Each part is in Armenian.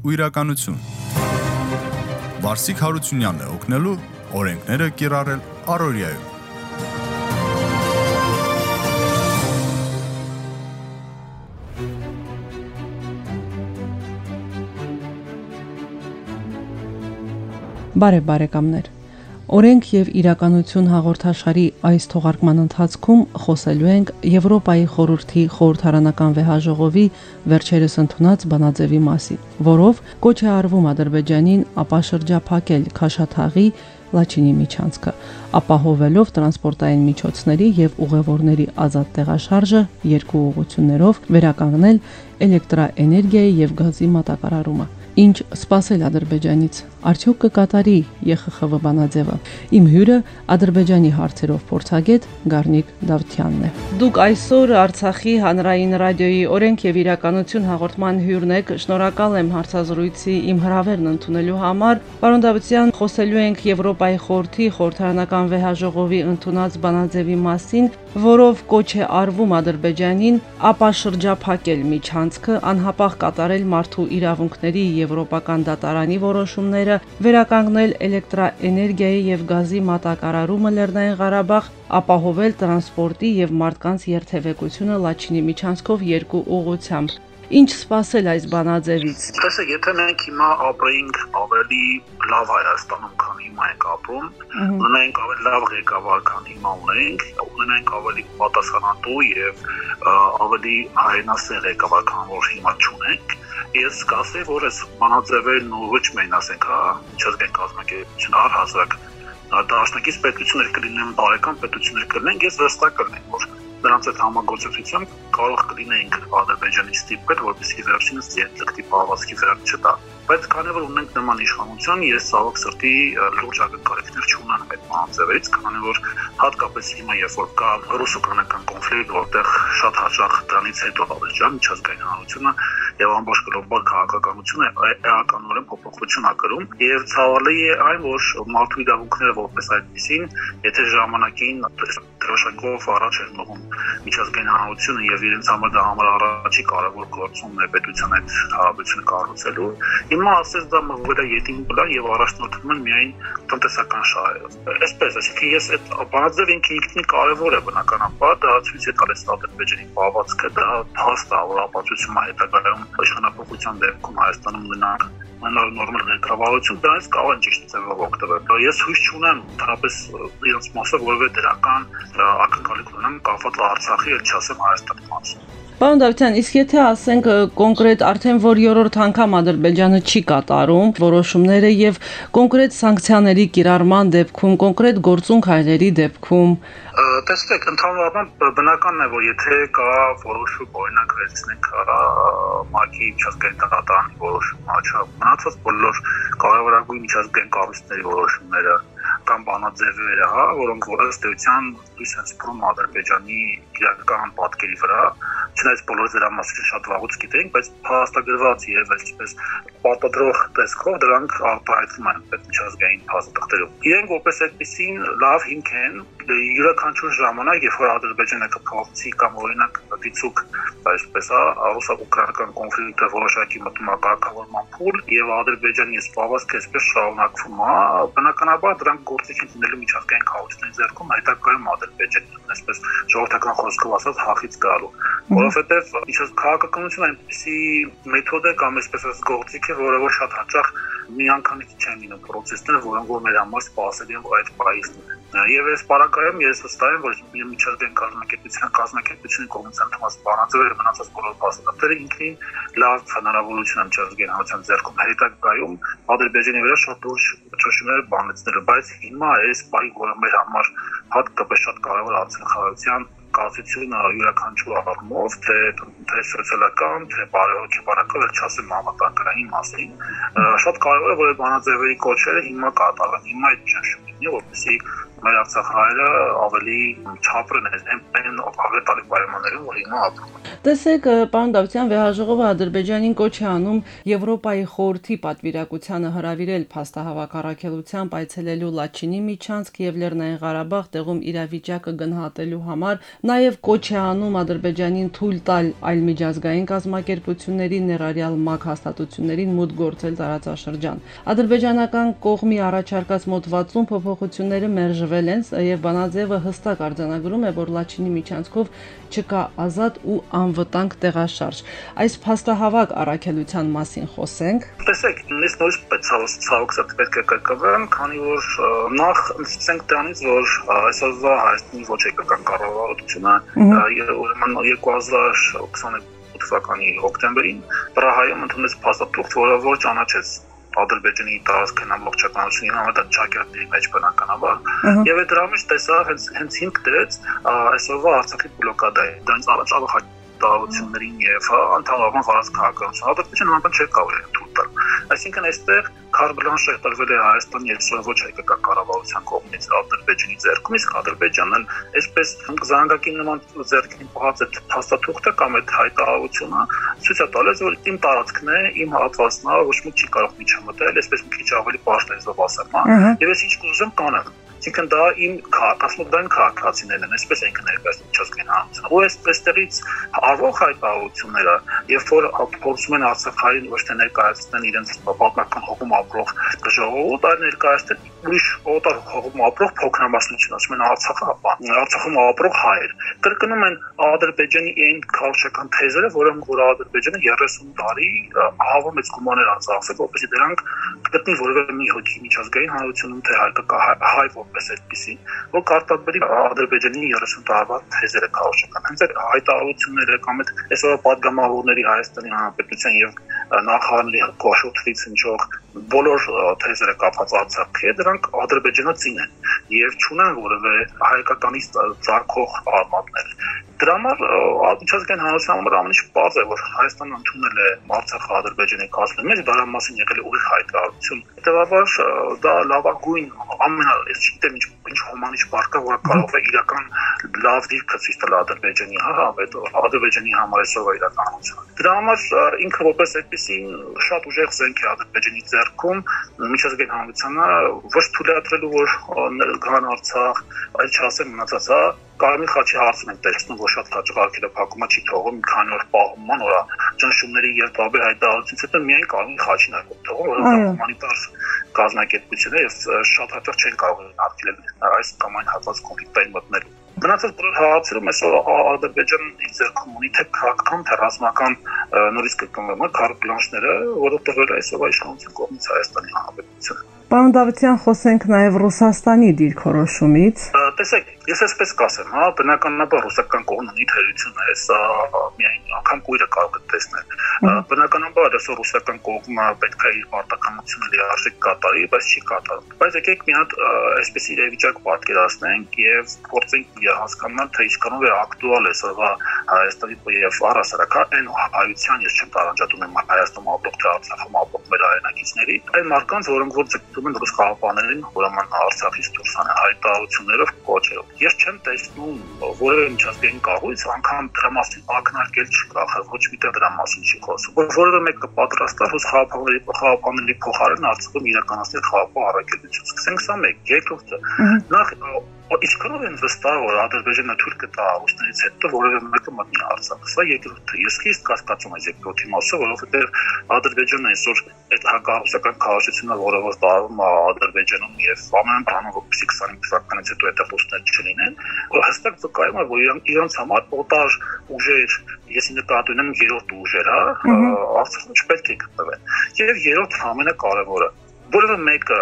ու իրականություն։ Վարսիկ Հարությունյանն է օգնելու օրենքները կիրառել Արորիայում։ Բարև բարեկամներ։ Օրենք եւ իրականություն հաղորդաշարի այս թողարկման ընթացքում խոսելու ենք Եվրոպայի խորհրդի խորհրդարանական վեհաժողովի վերջերս ընդունած բանաձևի մասին, որով կոչ է արվում Ադրբեջանին ապա շրջափակել Քաշաթաղի Լաչինի միջանցքը, ապահովելով տրանսպորտային միջոցների եւ ուղևորների ազատ տեղաշարժը երկու ուղություններով վերականգնել էլեկտրաէներգիայի եւ գազի մատակարարումը։ Ինչ սпасել Ադրբեջանից արդյոք կկատարի ԵԽԽՎ բանաձևը։ Իմ հյուրը Ադրբեջանի հարցերով փորձագետ Գառնիկ Դավթյանն է։ Դուք այսօր Արցախի հանրային ռադիոյի օրենք եւ իրականություն հաղորդման հյուրն եք։ Շնորհակալ եմ հարցազրույցի իմ հրավերն ընդունելու համար։ Պարոն Դավթյան, խոսելու ենք Եվրոպայի խորհրդի խորհրդարանական վեհաժողովի ընդունած բանաձևի մասին, որով կոչ է արվում Ադրբեջանին ապա շրջափակել միջանցքը, անհապաղ կատարել մարդու իրավունքների եվրոպական դատարանի որոշումները ծրագրերը վերականգնել էլեկտրաէներգիայի եւ գազի մատակարարումը Լեռնային Ղարաբաղ, ապահովել տրանսպորտի եւ մարդկանց երթևեկությունը Լաչինի միջանցքով երկու ուղությամբ։ Ինչ սпасել այս բանաձևից։ Տեսեք, եթե մենք հիմա ապրեինք ավելի լավ Հայաստանում, քան հիմա ենք ապրում, ունենք ավելի լավ ղեկավար, քան հիմա ունենք, ունենք ավելի պատասխանատու եւ ավելի հայնասեր ղեկավար, քան որ հիմա ունենք, ես կասեմ, որ այս բանաձևերն ու ոչ միայն ասենք, հա, չզգենք կազմակերպություն առհասարակ դաշնակից պետություններ կլինեն, բարեկամ պետություններ կլինեն, ես վստահ կլինեմ, որ նրանց այդ համագործակցությամբ կարող կլինեինք Ադրբեջանի ստիպել, որպեսզի վերջինս երկրի պահվածքի վրա չտա բայց քանի որ ունենք նման իշխանություն, ես ցավոք սրտի լուրջ ակնկալիքներ չունեմ այդ բանաձևերից, քանի որ հատկապես հիմա երբ որ կա ռուս-ուկրաինական կոնֆլիկտ, որտեղ շատ հաճախ դրանից հետո Ադրբեջան միջազգային հանրությունը եւ ամբողջ գլոբալ քաղաքականությունը էականորեն փոփոխություն ա կրում եւ ցավալի է այն որ մարդու իրավունքները որպես այդպեսին եթե ժամանակին դրոշակով առաջ էր մղում միջազգային հանրությունը եւ իրենց համար դա համար առաջի կարևոր գործոնն է պետության այդ հարաբերությունը կառուցելու Հիմա ասես դա մղվել է յետին վրա եւ առաջնորդվում են միայն տնտեսական շահերով։ Այսպես, այսինքն ես այդ բանաձև ինքնին կարևոր է բնականաբար, դա ցույց է տալիս Ադրբեջանի պահվածքը, դա փաստ է, որ ապացուցում է հետագայում իշխանապողության դեպքում Հայաստանում մնալ մնալ նորմալ ղեկավարություն, դրանից կարող են ճիշտ ձևով օգտվել։ Ես հույս չունեմ ընդհանրապես իրենց մասը որևէ դրական ակնկալիք ունեմ կապված Արցախի, ել չասեմ Հայաստանի մասով։ Պարոն Դավթյան, իսկ եթե ասենք կոնկրետ արդեն որ երրորդ անգամ Ադրբեջանը չի կատարում որոշումները եւ կոնկրետ սանկցիաների կիրառման դեպքում, կոնկրետ գործունք հայերի դեպքում, տեսեք, ընդհանրապես բնականն է, որ եթե կա որոշում, օրինակ վերցնենք ՄԱԿ-ի միջազգային տնտեսական որոշումը, աչա, մնացած բոլոր կարևորագույն միջազգային կառույցների որոշումները կամ բանաձևերը, հա, որոնք որ ըստ էության լույս են սփռում Ադրբեջանի իրական պատկերի վրա, չնայած բոլորը դրա մասին շատ վաղուց գիտենք, բայց փաստագրված եւ այսպես պատադրող տեսքով դրանք արտահայտվում են այդ միջազգային փաստաթղթերում։ Իրենք որպես այդպեսին լավ հիմք են յուրաքանչյուր ժամանակ, երբ որ Ադրբեջանը կփոխվի կամ օրինակ դիցուկ, այսպես հա, ռուսա-ուկրաինական կոնֆլիկտը որոշակի մտնում է կարգավորման փուլ եւ Ադրբեջանի սպասվածքը այսպես շարունակվում է, բնականաբար դրանք գործիք են դնելու միջազգային քաղաքացիների ձեռքում հայտակայում Ադրբեջանի, այսպես ժողովրդական խոսքով ասած հախից գալու, որովհետեւ միջազգային քաղաքականությունը այնպեսի մեթոդ է կամ այսպես ասած գործիք է, որը որ շատ հաճախ միանգամից չեն լինում process-ները, որոնք որ մեր համար սպասելի են այդ պայիսն։ Եվ այս պարակայում ես հստակ եմ, որ միջազգային կազմակերպության կազմակերպության կողմից ընդհանուր բանաձևերը մնացած բոլոր փաստաթղթերը ինքնին լավ հնարավորություն են միջազգային հանրության ձեռքում հետագայում Ադրբեջանի վրա շատ դուրս ճշմարիտ բանեցնելու, բայց հիմա այս պայի գոյը մեր համար հատկապես շատ կարևոր արձանագրության կացությունը յուրաքանչյուր առումով, թե թե սոցիալական, թե բարեհոգեբանական, էլ չասեմ համակարգային մասին, շատ կարևոր է որ բանաձևերի կոչերը հիմա կատարվեն։ Հիմա այդ ճնշումն է, որպեսզի մեր Արցախահայերը ավելի չապրեն այն այն աղետալի պայմաններում, որ հիմա ապրում են։ Տեսեք, պարոն Դավթյան, վեհաժողովը Ադրբեջանին կոչ է անում Եվրոպայի խորհրդի պատվիրակությանը հրավիրել փաստահավաք առաքելությամբ այցելելու Լաչինի միջանցք եւ Լեռնային Ղարաբաղ տեղում իրավիճակը գնահատելու համար, նաեւ կոչ է անում Ադրբեջանին թույլ տալ այլ միջազգային կազմակերպությունների ներառյալ ՄԱԿ հաստատություններին մուտք գործել տարածաշրջան։ Ադրբեջանական կողմի առաջարկած մոտ 60 փոփոխությունները մերժվել են եւ Բանաձևը հստակ արձանագրում է, որ Լաչինի միջանցքով չկա ազատ ու անվտանգ տեղաշարժ։ Այս փաստահավաք առաքելության մասին խոսենք։ Տեսեք, ինձ նույնս ցավոքսած պետք է կրկնվեմ, քանի որ նախ սկսենք դրանից, որ այսօրվա Հայաստանի ոչ եկական կառավարությունը ուրեմն 2022 թվականի հոկտեմբերին Պրահայում ընդունեց փաստաթուղթ, որը որ ճանաչեց Ադրբեջանի տարածքն ամբողջականությունին համեմատ Չակերտի մեջ բնականաբար եւ այդ դրա մեջ տեսա հենց հենց հիմք դրեց այսօրվա Արցախի բլոկադայի դրանից առաջ աղահայտություններին եւ ընդհանրապես խորած քաղաքականություն Ադրբեջանը նման չէր կարող թույլ տալ այսինքն այստեղ Քարբլանշը տրվել է Հայաստանի եւ ոչ հայկական կառավարության կողմից Ադրբեջանի ձեռքում, իսկ Ադրբեջանն այսպես զանգակի նման ձեռքին պահած այդ փաստաթուղթը կամ այդ հայտարարությունը ցույց է տալիս, որ իմ տարածքն է, իմ հատվածն է, ոչ մի չի կարող միջամտել, այսպես մի քիչ ավելի բարձր հա։ Եվ ես ինչ կուզեմ կանեմ Այսինքն դա իմ կասմոդային քաղաքացիներն են, այսպես ենք ներկայացնում միջազգային հանրությունը։ Ու այս այստեղից արվող հայտարարությունները, երբ որ փորձում են Արցախային ոչ թե ներկայացնել իրենց պատմական հողում ապրող ժողովուրդ, այլ ներկայացնել ուրիշ օտար հողում ապրող փոքրամասնություն, ասում են Արցախը, Արցախում ապրող հայեր։ Կրկնում են Ադրբեջանի այն քաղաքական թեզերը, որոնք որ Ադրբեջանը 30 տարի ահավոր մեծ գումարներ անցավ, որովհետեւ դրանք գտնի որևէ մի հոգի միջազգային հանրությունում թե հայկական հայ որպես այդպեսի, որ կարտադրի Ադրբեջանի 30 տարվա թեզերը քաղաքական։ Հենց այդ հայտարարությունները կամ այդ այսօր падգամավորների Հայաստանի Հանրապետության եւ նախարարների կողմից հնչող բոլոր թեզերը կապված Արցախի հետ դրանք ադրբեջանացին են եւ չունեն որևէ հայկականից ցարկող արմատներ Դրա համար միջազգային հանրության համար ամենից պարզ է, որ Հայաստանը ընդունել է Արցախը Ադրբեջանի կազմի մեջ, դրա մասին եկել է ուղիղ հայտարարություն։ Հետևաբար դա լավագույն ամենա, ես չգիտեմ ինչ ինչ հոմանիչ բարգա, որ կարող է իրական լավ դիրքը ցույց տալ Ադրբեջանի հա, այդ Ադրբեջանի համար այսօր իրականություն։ Դրա համար ինքը որպես այդպեսի շատ ուժեղ զենք է Ադրբեջանի ձեռքում միջազգային հանրությանը ոչ թույլատրելու որ գան Արցախ, այլ չասեմ մնացածա Կարմիր խաչի հարցն ենք տեսնում, որ շատ հաջողակելը փակումը չի թողում քանի օր պահումման օրա ճնշումների եւ տարբեր հայտարարությունից հետո միայն կարմիր խաչին է թողում, որը հումանիտար կազմակերպություն է եւ շատ հաճախ չեն կարող արգելել այս կամ այն հատված կոնֆլիկտային մտնելու Մնացած բոլոր հարցերում այսօր Ադրբեջանը ձեռքում ունի թե քաղաքական, թե ռազմական նորից կկնվում է քարտբլանշները, որը տրվել է այսօր իշխանության կողմից Հայաստանի Հանրապետությունը։ Պարոն Դավթյան, խոսենք նաև Ռուսաստանի դիրքորոշումից։ Տեսեք, ես այսպես կասեմ, հա, բնականաբար ռուսական կողմն ունի թերություն է, սա միայն անգամ կույրը կարող է տեսնել։ Բնականաբար այսօր ռուսական կողմը պետք է իր պարտականությունը լիարժեք կատարի, բայց չի կատարում։ Բայց եկեք մի հատ այսպես իրավիճակ պատկերացնենք եւ փորձենք հասկանալ, թե ինչքանով է ակտուալ է սա Հայաստանի եւ առասարակա այն հայության ես չեմ տարանջատում Հայաստանում ապրող թե Արցախում ապրող մեր հայրենակիցների, այն մարդկանց, որոնք որ ձգտում են ռուս խաղապաներին, ուրեմն Արցախից դուրս անեն հայտարարություններով, կոչերով։ Ես չեմ տեսնում որևէ միջազգային կառույց անգամ դրա մասին ակնարկել չկա, ոչ միտեղ դրա մասին չի խոսում։ Որ որևէ մեկը պատրաստա ռուս խաղապաների խաղապաների փոխարեն Արցախում իրականացնել խաղապահ առաքելություն։ Սկսենք սա մեկ, երկրորդը։ Նախ Ինչքանով են վստահ որ Ադրբեջանը թույլ կտա աուստներից հետո որևէ մեկը մտնի Արցախ։ Սա երկրորդը։ Ես խիստ կասկածում եմ երկրորդի մասը, որովհետև Ադրբեջանը այսօր այդ հակառուսական քաղաքացիությունը, որը որ տարվում է Ադրբեջանում եւ ամեն բանը որպեսի 25 թվականից հետո այդ ռուսներ չլինեն, հստակ վկայում է, որ իրանց համար օտար ուժեր, ես նկատի ունեմ երրորդ ուժեր, հա, Արցախում չպետք է գտնվեն։ Եվ երրորդ ամենակարևորը որևէ մեկը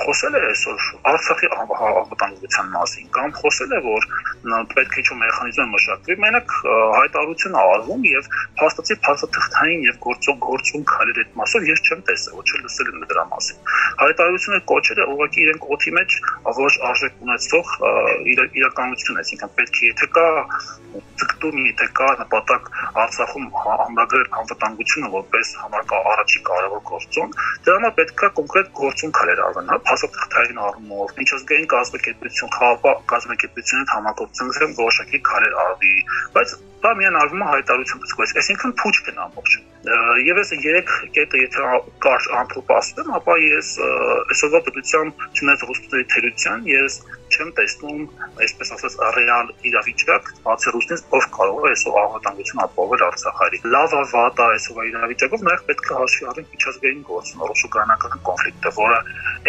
խոսել է այսօր Արցախի անվտանգության մասին կամ խոսել է որ պետք է ինչ-որ մեխանիզմ մշակվի մենակ հայտարարություն արվում եւ փաստացի փաստաթղթային եւ գործող գործում քալեր այդ մասով ես չեմ տեսել ոչ լսել եմ դրա մասին հայտարարությունը կոչերը ուղղակի իրենք օթի մեջ ոչ արժեք ունեցող իրականություն է այսինքն պետք է եթե կա ցկտում եթե կա նպատակ Արցախում ամրագրել անվտանգությունը որպես համակա առաջի կարևոր գործոն դրա համար պետք է կոնկրետ գործուն քալեր արվեն, հա, փաստաթղթային առումով, միջազգային կազմակերպություն, խաղապահ կազմակերպությունների համագործակցությամբ որոշակի քալեր արվի, բայց դա միայն արվում է հայտարարություն դասկոյս, այսինքն փուչ կն ամբողջ։ Եվ այս երեք կետը եթե կարճ ամփոփ ասեմ, ապա ես այսօրվա դրությամբ չնայած ռուսների թերության, ես չեմ տեսնում, այսպես ասած, ռեալ իրավիճակ, բացի ռուսից ով կարող է այսօր անվտանգություն ապահովել Արցախի։ Լավ է, վատ է այսօր իրավիճակով, նաև պետք է հաշվի առնենք միջազգային գործն, ռուս-ուկրաինական կոնֆլիկտը, որը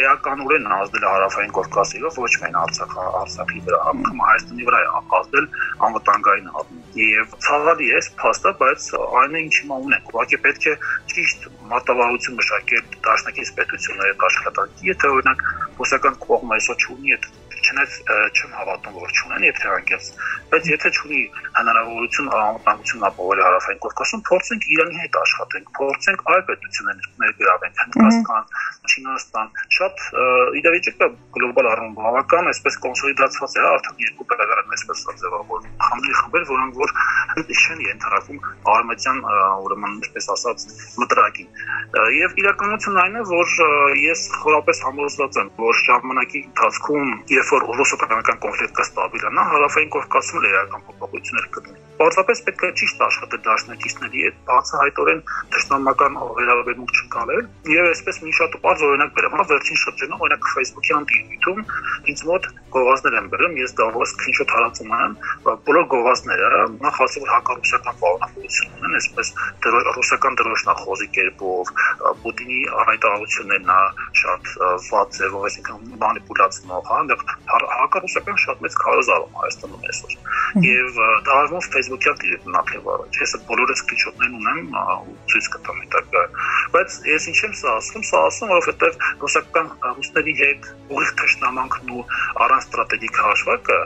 էականորեն ազդել է հարավային Կովկասի վրա, ոչ միայն Արցախ, Արցախի վրա, անգամ Հայաստանի վրա ազդել անվտանգային առումով։ Եվ ցավալի է, փաստը, բայց այն է ինչ հիմա ունենք։ Ուղղակի պետք է ճիշտ մարտավարություն մշակել դաշնակից պետությունների աշխատանքի, եթե օրինակ ռուսական կողմը այսօր չունի այդ չնայած չեմ հավատում որ չունեն եթե անկեղծ բայց եթե չունի հնարավորություն անվտանգություն ապահովել հարավային Կովկասում փորձենք Իրանի հետ աշխատենք փորձենք այլ պետություններ ներգրավենք Հնդկաստան Չինաստան շատ իրավիճակը գլոբալ առումով բավական այսպես կոնսոլիդացված է արդեն երկու պետական այսպես ձևավորվում խմբի խմբեր որոնք որ չեն ենթարկում արմատյան ուրեմն այսպես ասած մտրակին եւ իրականությունն այն է որ ես խորապես համոզված եմ որ ժամանակի ընթացքում երբ որ ռուսական կոնֆլիկտը ստաբիլանա հարավային Կովկասում լեյական փոփոխություններ くみ Պարզապես պետք է ճիշտ աշխատել դաշնակիցների հետ, բացահայտորեն դաշնամական վերաբերմունք չկալել եւ այսպես մի շատ բարձ օրինակ բերեմ, հա վերջին շրջանում օրինակ Facebook-յան դիտում ինձ մոտ գովազներ են բերում, ես դա ո՞ս screenshot հարածում եմ, բոլոր գովազները նախ ասում հակառուսական պարունակություն ունեն, այսպես ռուսական դրոշնախոզի կերպով, Պուտինի հայտարարություններն է շատ վատ ձևով, այսինքն մանիպուլյացնող, հա, այնտեղ հակառուսական շատ մեծ քարոզարում Հայաստանում այսօր։ Եվ դա արվում Facebook-յան դիրքնակև առաջ։ Ես այդ բոլորը սկրինշոթներն ունեմ ու ցույց կտամ հետագա։ Բայց ես ինչ եմ սա ասում, սա ասում, որովհետև ռուսական ռուսների հետ ուղիղ թշնամանքն ու առանց ստրատեգիկ հաշվարկը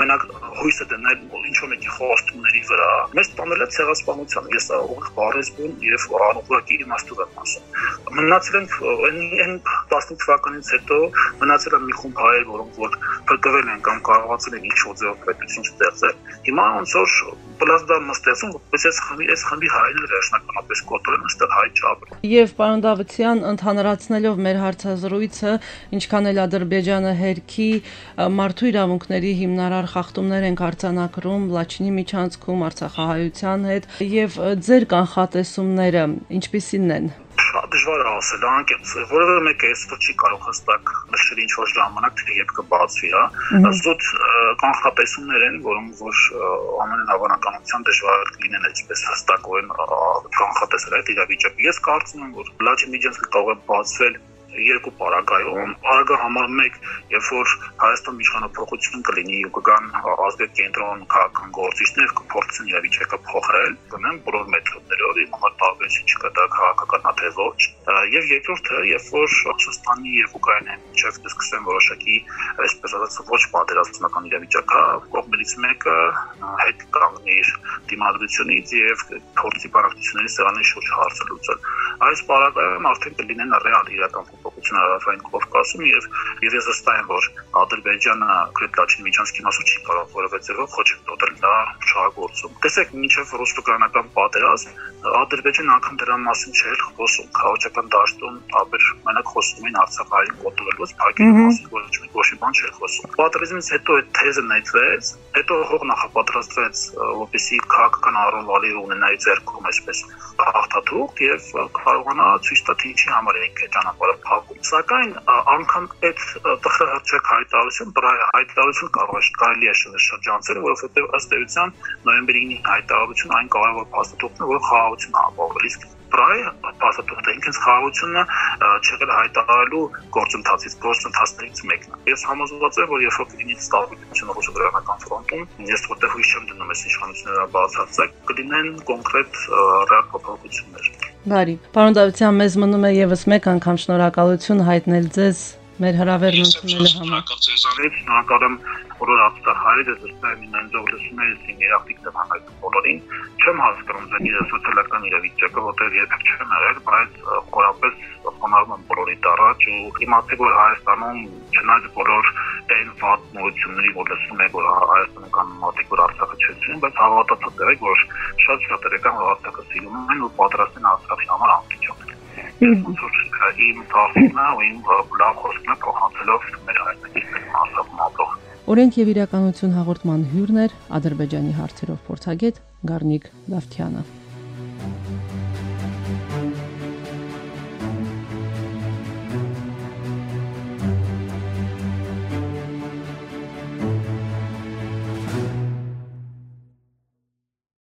մենակ հույսը դնել ինչ որ մեկի խոստումների վրա մեզ տանել է ցեղասպանության։ Ես ուղիղ բարեզբուն եւ անուղղակի իմաստով եմ ասում։ Մնացել են այն 15 թվականից հետո մնացել են մի խումբ հայեր, որոնք որ փրկվել են կամ կարողացել են ինչ-որ ձեւ պետություն ստեղծել։ Հիմա ոնց որ պլազդան մստեցում, որպես այս խմբի այս խմբի հայերն վերջնականապես կոտրեն ըստեղ հայ չափը։ Եվ պարոն Դավթյան ընդհանրացնելով մեր հարցազրույցը, ինչքան էլ Ադրբեջանը հերքի մարդու իրավունքների հիմնարար խախտումներ են արձանագրում Լաչինի միջանցքում Արցախահայության հետ եւ ձեր կանխատեսումները ինչպիսին են դժվար է ասել, անկեղծ, որևէ մեկը այսօր չի կարող հստակ նշել ինչ որ ժամանակ թե երբ կբացվի, հա։ Զուտ կանխատեսումներ են, որոնք որ ամենայն հավանականության դժվար կլինեն այսպես հստակորեն կանխատեսել այդ իրավիճակը։ Ես կարծում եմ, որ միջանցքը կարող է բացվել երկու պարագայում։ Պարագա համար 1, երբ որ Հայաստան իշխանապողություն կլինի ու կգան ազգային կենտրոն քաղաքական գործիչներ կփորձեն իրավիճակը փոխել, կնեն բոլոր մեթոդներով, հիմա տարբերություն չկա քաղաքական թե ոչ։ Եվ երկրորդը, երբ որ Ռուսաստանի եւ Ուկրաինայի միջև դիսկուսիան որոշակի, այսպես ասած, ոչ պատերազմական իրավիճակ է, կողմերից մեկը հետ կանգնի իր դիմադրությունից եւ փորձի բանակցությունների սեղանի շուրջ հարցը լուծել։ Այս պարագայում արդեն կլինեն ռեալ իրական փոփոխություն հարավային Կովկասում եւ եւ ես վստահ եմ որ Ադրբեջանը քրեթլաչին միջանցքի մասով չի կարող որևէ ձևով խոչընդոտ դնել դա շահագործում։ Տեսեք, մինչև ռուս-ուկրաինական պատերազմ Ադրբեջանը անգամ դրան մասին չէր խոսում։ Քաղաքական դաշտում ապեր մենակ խոսում էին Արցախային կոտրվելուց, փակելու մասին ոչ մի ոչ մի բան չէր խոսում։ Պատերազմից հետո այդ թեզը նայեցվեց, հետո հող նախապատրաստվեց, որպեսզի քաղաքական առումվալի ունենայի ձեռքում այսպես հաղթաթուղթ եւ կարողանա ցույց տա թե ինչի համար է ինքը ճանապարհը փակում։ Սակայն անգամ այդ տխրահրճակ հայտարարություն, հայտարարություն կարող է կարելի է շրջանցել, որովհետեւ ըստ էության նոյեմբերի 9-ի հայտարարություն այն կարևոր փաստաթուղթն է, որ խաղաղությունն ապահովել իսկ պրայ փաստաթուղթը ինքնից խաղաղությունը չեղել հայտարարելու գործընթացից գործընթացներից մեկն է։ Ես համոզված եմ, որ երբ որ կլինի ստաբիլիզացիա ռուսական ֆրոնտում, ես որտեղ հույս չեմ դնում այս իշխանությունները բացարձակ, կլինեն կոնկրետ ռեալ փոփոխություններ։ Բարի։ Պարոն Դավթյան, մեզ մնում է եւս մեկ անգամ շնորհակալություն հայտնել ձեզ մեր հրավերն ընդունելու համար։ Շնորհակալ եմ բոլոր ապստահարերը զստայ ինձով լսում ես իմ երախտիկ դեմ հանրային բոլորին չեմ հասկանում ձեր սոցիալական իրավիճակը որտեղ երբեք չեմ եղել բայց խորապես խոնարհում եմ բոլորիդ առաջ ու իմացեք որ Հայաստանում չնայած բոլոր այն վատ նորությունների որ լսում եք որ Հայաստանում կան մոտիկ որ Արցախը չեցին բայց հավատացած եղեք որ շատ շատ երեկան որ Արցախը սիրում են ու պատրաստ են Արցախի համար ամբողջ իմ թափնա ու իմ լավ խոսքն փոխանցելով մեր հայտնի մասով մոտող Օրենք եւ իրականություն հաղորդման հյուրն էր Ադրբեջանի հարցերով փորձագետ Գառնիկ Դավթյանը